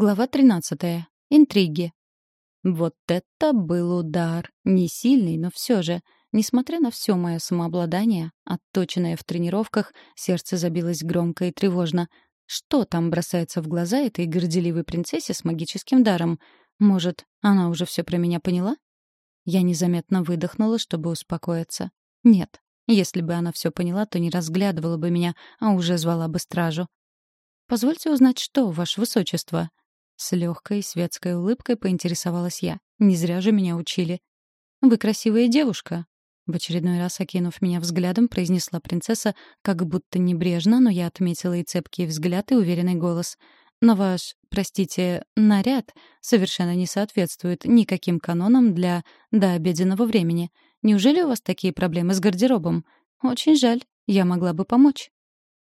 Глава 13. Интриги. Вот это был удар. Не сильный, но все же. Несмотря на все мое самообладание, отточенное в тренировках, сердце забилось громко и тревожно. Что там бросается в глаза этой горделивой принцессе с магическим даром? Может, она уже все про меня поняла? Я незаметно выдохнула, чтобы успокоиться. Нет, если бы она все поняла, то не разглядывала бы меня, а уже звала бы стражу. «Позвольте узнать, что, ваше высочество?» С легкой светской улыбкой поинтересовалась я. Не зря же меня учили. «Вы красивая девушка», — в очередной раз, окинув меня взглядом, произнесла принцесса, как будто небрежно, но я отметила и цепкий взгляд, и уверенный голос. «Но ваш, простите, наряд совершенно не соответствует никаким канонам для дообеденного времени. Неужели у вас такие проблемы с гардеробом? Очень жаль, я могла бы помочь».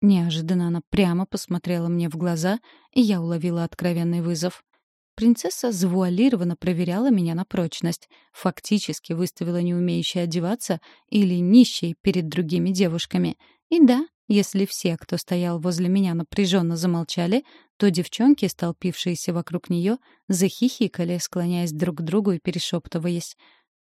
Неожиданно она прямо посмотрела мне в глаза, и я уловила откровенный вызов. Принцесса завуалированно проверяла меня на прочность, фактически выставила неумеющей одеваться или нищей перед другими девушками. И да, если все, кто стоял возле меня, напряженно замолчали, то девчонки, столпившиеся вокруг нее, захихикали, склоняясь друг к другу и перешептываясь.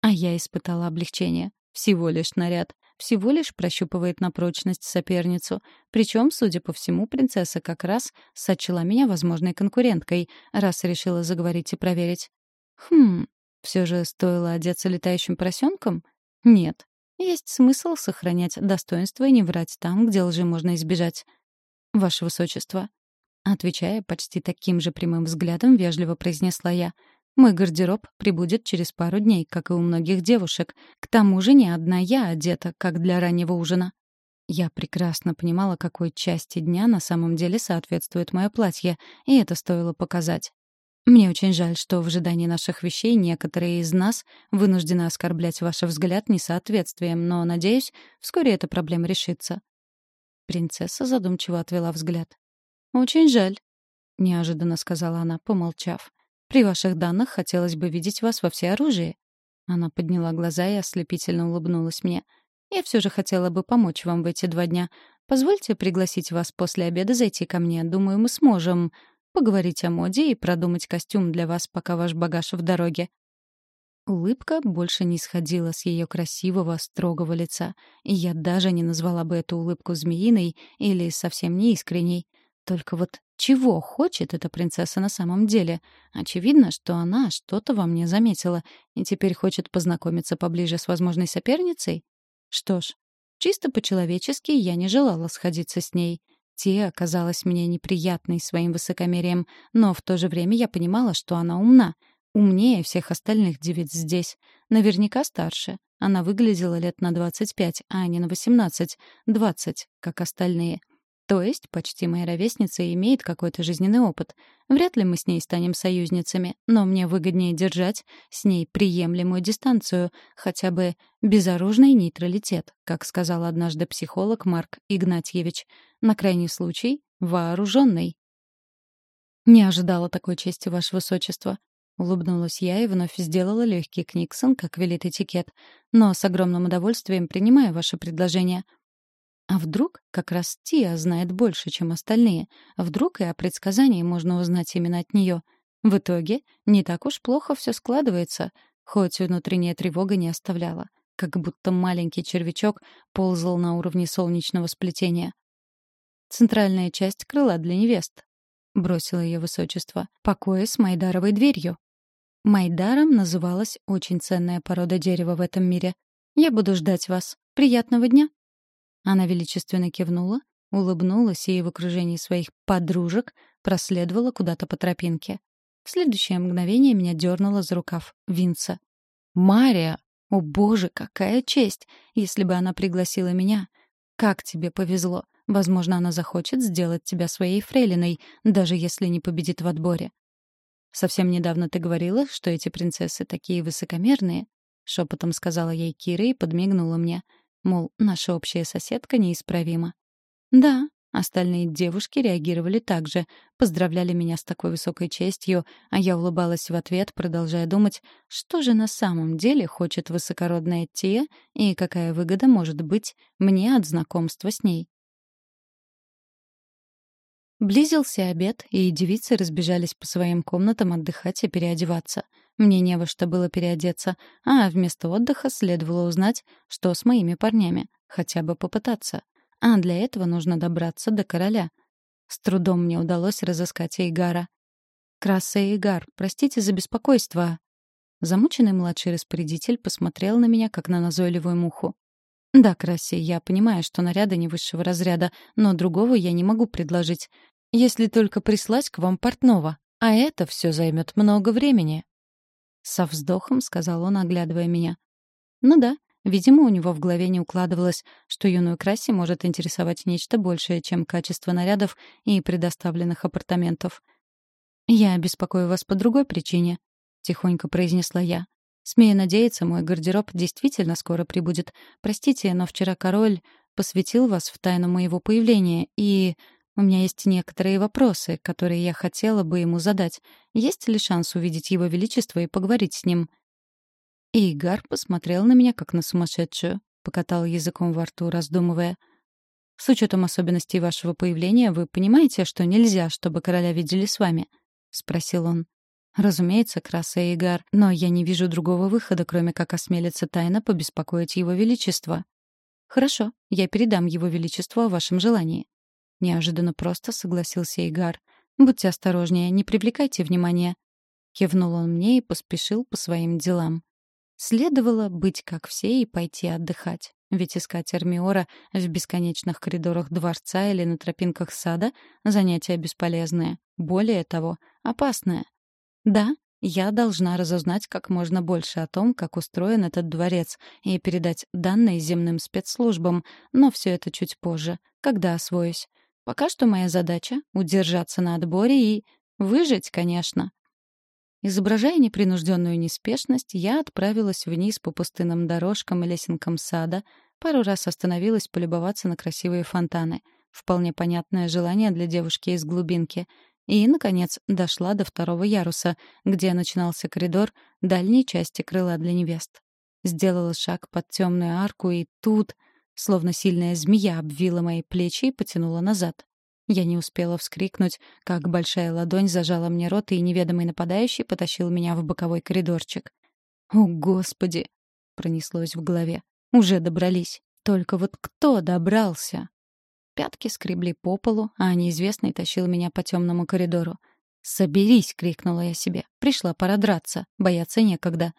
А я испытала облегчение. Всего лишь наряд всего лишь прощупывает на прочность соперницу. Причем, судя по всему, принцесса как раз сочла меня возможной конкуренткой, раз решила заговорить и проверить. Хм, все же стоило одеться летающим поросенком? Нет. Есть смысл сохранять достоинство и не врать там, где лжи можно избежать. Ваше Высочество. Отвечая почти таким же прямым взглядом, вежливо произнесла я — мой гардероб прибудет через пару дней, как и у многих девушек. К тому же не одна я одета, как для раннего ужина. Я прекрасно понимала, какой части дня на самом деле соответствует мое платье, и это стоило показать. Мне очень жаль, что в ожидании наших вещей некоторые из нас вынуждены оскорблять ваш взгляд несоответствием, но, надеюсь, вскоре эта проблема решится. Принцесса задумчиво отвела взгляд. «Очень жаль», — неожиданно сказала она, помолчав. При ваших данных хотелось бы видеть вас во всеоружии». Она подняла глаза и ослепительно улыбнулась мне. «Я все же хотела бы помочь вам в эти два дня. Позвольте пригласить вас после обеда зайти ко мне. Думаю, мы сможем поговорить о моде и продумать костюм для вас, пока ваш багаж в дороге». Улыбка больше не сходила с ее красивого, строгого лица, я даже не назвала бы эту улыбку змеиной или совсем неискренней. Только вот чего хочет эта принцесса на самом деле? Очевидно, что она что-то во мне заметила и теперь хочет познакомиться поближе с возможной соперницей. Что ж, чисто по-человечески я не желала сходиться с ней. Те оказалась мне неприятной своим высокомерием, но в то же время я понимала, что она умна, умнее всех остальных девиц здесь. Наверняка старше. Она выглядела лет на 25, а не на 18, 20, как остальные. То есть почти моя ровесница имеет какой-то жизненный опыт. Вряд ли мы с ней станем союзницами, но мне выгоднее держать с ней приемлемую дистанцию, хотя бы безоружный нейтралитет, как сказал однажды психолог Марк Игнатьевич. На крайний случай — вооруженный. «Не ожидала такой чести, Ваше Высочество», — улыбнулась я и вновь сделала легкий книксон, как велит этикет. «Но с огромным удовольствием принимаю ваше предложение. А вдруг как раз Тия знает больше, чем остальные? Вдруг и о предсказании можно узнать именно от нее? В итоге не так уж плохо все складывается, хоть внутренняя тревога не оставляла, как будто маленький червячок ползал на уровне солнечного сплетения. «Центральная часть крыла для невест», — бросило ее высочество, — «покоя с майдаровой дверью». Майдаром называлась очень ценная порода дерева в этом мире. «Я буду ждать вас. Приятного дня!» Она величественно кивнула, улыбнулась и в окружении своих подружек проследовала куда-то по тропинке. В следующее мгновение меня дернула за рукав Винца. «Мария! О боже, какая честь! Если бы она пригласила меня! Как тебе повезло! Возможно, она захочет сделать тебя своей фрейлиной, даже если не победит в отборе. Совсем недавно ты говорила, что эти принцессы такие высокомерные, шепотом сказала ей Кира и подмигнула мне. Мол, наша общая соседка неисправима. Да, остальные девушки реагировали так же, поздравляли меня с такой высокой честью, а я улыбалась в ответ, продолжая думать, что же на самом деле хочет высокородная Тия и какая выгода может быть мне от знакомства с ней. Близился обед, и девицы разбежались по своим комнатам отдыхать и переодеваться. Мне не во что было переодеться, а вместо отдыха следовало узнать, что с моими парнями, хотя бы попытаться. А для этого нужно добраться до короля. С трудом мне удалось разыскать Эйгара. «Краса Эйгар, простите за беспокойство». Замученный младший распорядитель посмотрел на меня, как на назойливую муху. «Да, Красси, я понимаю, что наряды не высшего разряда, но другого я не могу предложить, если только прислать к вам портного, а это все займет много времени». Со вздохом сказал он, оглядывая меня. «Ну да, видимо, у него в голове не укладывалось, что юную Красси может интересовать нечто большее, чем качество нарядов и предоставленных апартаментов». «Я беспокою вас по другой причине», — тихонько произнесла я. Смею надеяться, мой гардероб действительно скоро прибудет. Простите, но вчера король посвятил вас в тайну моего появления, и у меня есть некоторые вопросы, которые я хотела бы ему задать. Есть ли шанс увидеть его величество и поговорить с ним?» Игар посмотрел на меня, как на сумасшедшую, покатал языком во рту, раздумывая. «С учетом особенностей вашего появления, вы понимаете, что нельзя, чтобы короля видели с вами?» — спросил он. Разумеется, Краса Игар, но я не вижу другого выхода, кроме как осмелиться тайно побеспокоить его величество. Хорошо, я передам его величеству о вашем желании. Неожиданно просто согласился Игар. Будьте осторожнее, не привлекайте внимания. Кивнул он мне и поспешил по своим делам. Следовало быть как все и пойти отдыхать. Ведь искать Эрмиора в бесконечных коридорах дворца или на тропинках сада — занятие бесполезное. Более того, опасное. Да, я должна разузнать как можно больше о том, как устроен этот дворец, и передать данные земным спецслужбам, но все это чуть позже, когда освоюсь. Пока что моя задача — удержаться на отборе и... выжить, конечно. Изображая непринужденную неспешность, я отправилась вниз по пустынным дорожкам и лесенкам сада, пару раз остановилась полюбоваться на красивые фонтаны. Вполне понятное желание для девушки из глубинки — и, наконец, дошла до второго яруса, где начинался коридор дальней части крыла для невест. Сделала шаг под темную арку, и тут, словно сильная змея, обвила мои плечи и потянула назад. Я не успела вскрикнуть, как большая ладонь зажала мне рот, и неведомый нападающий потащил меня в боковой коридорчик. «О, Господи!» — пронеслось в голове. «Уже добрались. Только вот кто добрался?» Пятки скребли по полу, а неизвестный тащил меня по темному коридору. «Соберись!» — крикнула я себе. «Пришла пора драться. Бояться некогда».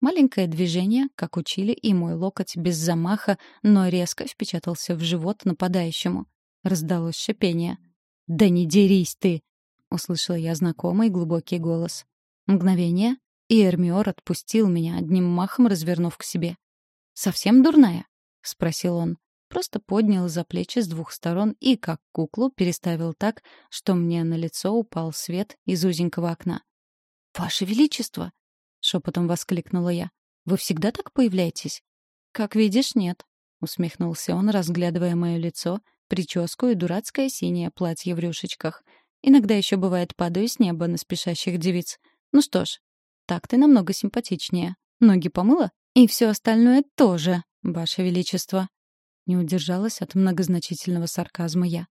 Маленькое движение, как учили, и мой локоть без замаха, но резко впечатался в живот нападающему. Раздалось шипение. «Да не дерись ты!» — услышала я знакомый глубокий голос. Мгновение, и Эрмиор отпустил меня, одним махом развернув к себе. «Совсем дурная?» — спросил он. Просто поднял за плечи с двух сторон и, как куклу, переставил так, что мне на лицо упал свет из узенького окна. «Ваше Величество!» — шепотом воскликнула я. «Вы всегда так появляетесь?» «Как видишь, нет», — усмехнулся он, разглядывая мое лицо, прическу и дурацкое синее платье в рюшечках. «Иногда еще бывает падаю с неба на спешащих девиц. Ну что ж, так ты намного симпатичнее. Ноги помыла? И все остальное тоже, Ваше Величество». Не удержалась от многозначительного сарказма я.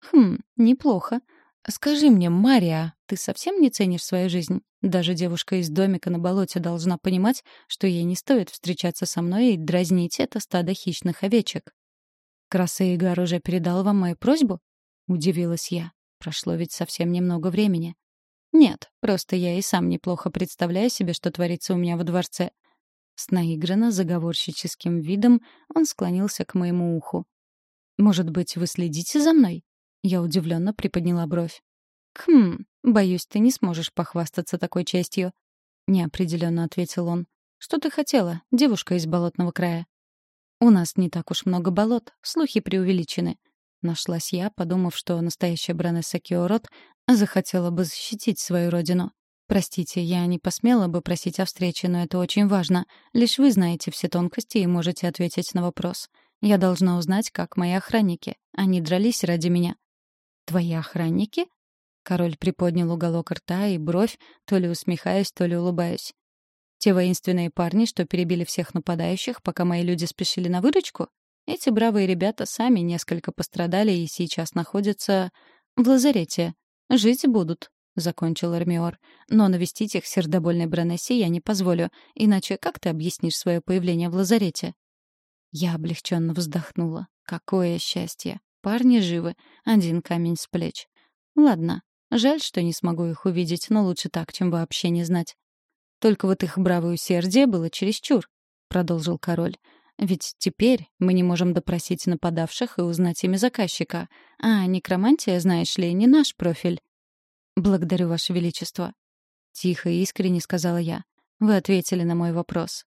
«Хм, неплохо. Скажи мне, Мария, ты совсем не ценишь свою жизнь? Даже девушка из домика на болоте должна понимать, что ей не стоит встречаться со мной и дразнить это стадо хищных овечек». «Краса Игар уже передал вам мою просьбу?» — удивилась я. Прошло ведь совсем немного времени. «Нет, просто я и сам неплохо представляю себе, что творится у меня во дворце. С наигранно заговорщическим видом он склонился к моему уху. «Может быть, вы следите за мной?» Я удивленно приподняла бровь. «Хм, боюсь, ты не сможешь похвастаться такой честью», — неопределенно ответил он. «Что ты хотела, девушка из болотного края?» «У нас не так уж много болот, слухи преувеличены». Нашлась я, подумав, что настоящая Бранесса Киорот захотела бы защитить свою родину. «Простите, я не посмела бы просить о встрече, но это очень важно. Лишь вы знаете все тонкости и можете ответить на вопрос. Я должна узнать, как мои охранники. Они дрались ради меня». «Твои охранники?» Король приподнял уголок рта и бровь, то ли усмехаясь, то ли улыбаясь. «Те воинственные парни, что перебили всех нападающих, пока мои люди спешили на выручку? Эти бравые ребята сами несколько пострадали и сейчас находятся «В лазарете. Жить будут», — закончил Эрмиор. «Но навестить их сердобольной Бронессе я не позволю, иначе как ты объяснишь свое появление в лазарете?» Я облегченно вздохнула. Какое счастье! Парни живы, один камень с плеч. Ладно, жаль, что не смогу их увидеть, но лучше так, чем вообще не знать. Только вот их бравое усердие было чересчур, — продолжил король. Ведь теперь мы не можем допросить нападавших и узнать имя заказчика. А некромантия, знаешь ли, не наш профиль. Благодарю, Ваше Величество. Тихо и искренне сказала я. Вы ответили на мой вопрос.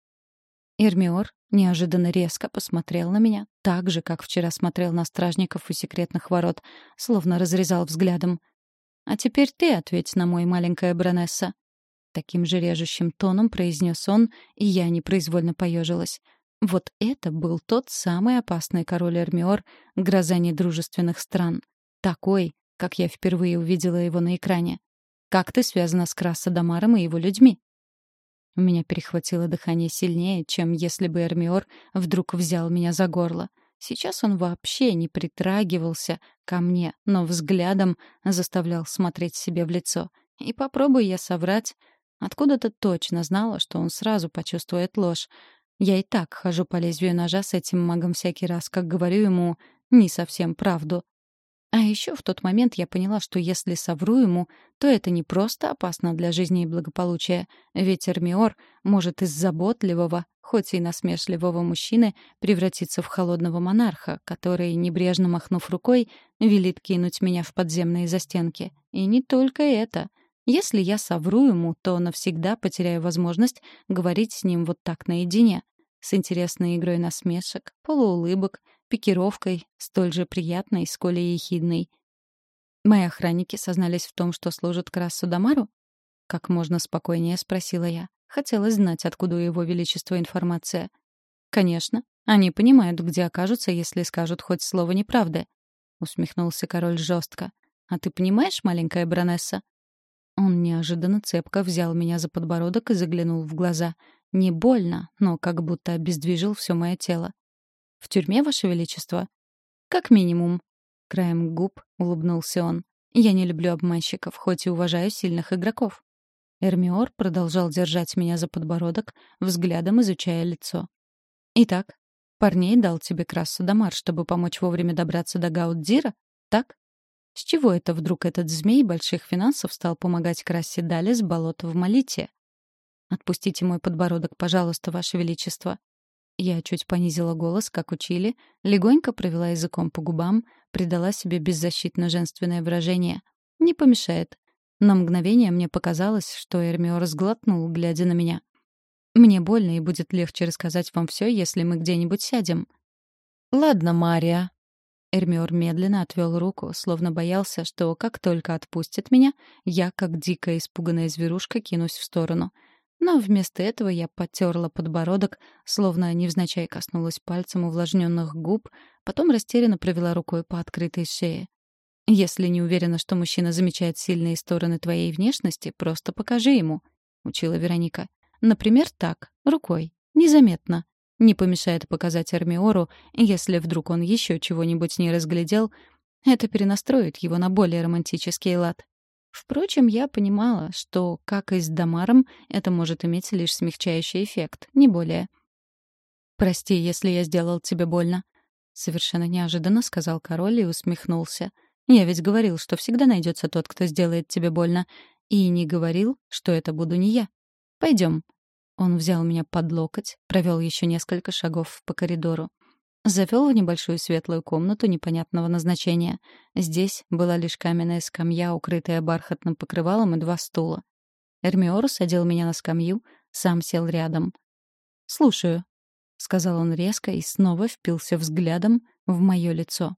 Эрмиор неожиданно резко посмотрел на меня, так же, как вчера смотрел на стражников у секретных ворот, словно разрезал взглядом. «А теперь ты ответь на мой, маленькая баронесса». Таким же режущим тоном произнес он, и я непроизвольно поежилась. Вот это был тот самый опасный король Эрмиор, гроза недружественных стран. Такой, как я впервые увидела его на экране. Как ты связана с Красодомаром и его людьми? У меня перехватило дыхание сильнее, чем если бы Эрмиор вдруг взял меня за горло. Сейчас он вообще не притрагивался ко мне, но взглядом заставлял смотреть себе в лицо. И попробуй я соврать. Откуда-то точно знала, что он сразу почувствует ложь. Я и так хожу по лезвию ножа с этим магом всякий раз, как говорю ему не совсем правду. А еще в тот момент я поняла, что если совру ему, то это не просто опасно для жизни и благополучия, ведь Эрмиор может из заботливого, хоть и насмешливого мужчины превратиться в холодного монарха, который, небрежно махнув рукой, велит кинуть меня в подземные застенки. И не только это. Если я совру ему, то навсегда потеряю возможность говорить с ним вот так наедине, с интересной игрой насмешек, полуулыбок — пикировкой, столь же приятной, сколь и ехидной. Мои охранники сознались в том, что служат Красу Дамару? Как можно спокойнее спросила я. Хотелось знать, откуда у его величества информация. Конечно, они понимают, где окажутся, если скажут хоть слово неправды. Усмехнулся король жестко. А ты понимаешь, маленькая баронесса? Он неожиданно цепко взял меня за подбородок и заглянул в глаза. Не больно, но как будто обездвижил все мое тело. В тюрьме, Ваше Величество? Как минимум. Краем губ улыбнулся он. Я не люблю обманщиков, хоть и уважаю сильных игроков. Эрмиор продолжал держать меня за подбородок, взглядом изучая лицо. «Итак, парней дал тебе Красу Дамар, чтобы помочь вовремя добраться до Гауддира, так? С чего это вдруг этот змей больших финансов стал помогать Красе Дали с болота в Молите? Отпустите мой подбородок, пожалуйста, Ваше Величество. Я чуть понизила голос, как учили, легонько провела языком по губам, придала себе беззащитно женственное выражение. Не помешает. На мгновение мне показалось, что Эрмиор сглотнул, глядя на меня. «Мне больно, и будет легче рассказать вам все, если мы где-нибудь сядем». «Ладно, Мария». Эрмиор медленно отвел руку, словно боялся, что как только отпустит меня, я, как дикая испуганная зверушка, кинусь в сторону — но вместо этого я потерла подбородок, словно невзначай коснулась пальцем увлажненных губ, потом растерянно провела рукой по открытой шее. «Если не уверена, что мужчина замечает сильные стороны твоей внешности, просто покажи ему», — учила Вероника. «Например, так, рукой, незаметно. Не помешает показать Армиору, если вдруг он еще чего-нибудь не разглядел, это перенастроит его на более романтический лад. Впрочем, я понимала, что, как и с Дамаром, это может иметь лишь смягчающий эффект, не более. «Прости, если я сделал тебе больно», — совершенно неожиданно сказал король и усмехнулся. «Я ведь говорил, что всегда найдется тот, кто сделает тебе больно. И не говорил, что это буду не я. Пойдем». Он взял меня под локоть, провел еще несколько шагов по коридору. Завел в небольшую светлую комнату непонятного назначения. Здесь была лишь каменная скамья, укрытая бархатным покрывалом, и два стула. Эрмиор садил меня на скамью, сам сел рядом. «Слушаю», — сказал он резко и снова впился взглядом в мое лицо.